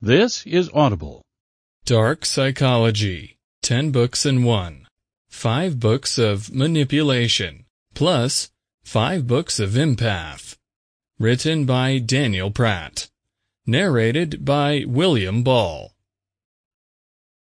This is Audible. Dark Psychology. 10 books in one. 5 books of manipulation. Plus, 5 books of empath. Written by Daniel Pratt. Narrated by William Ball.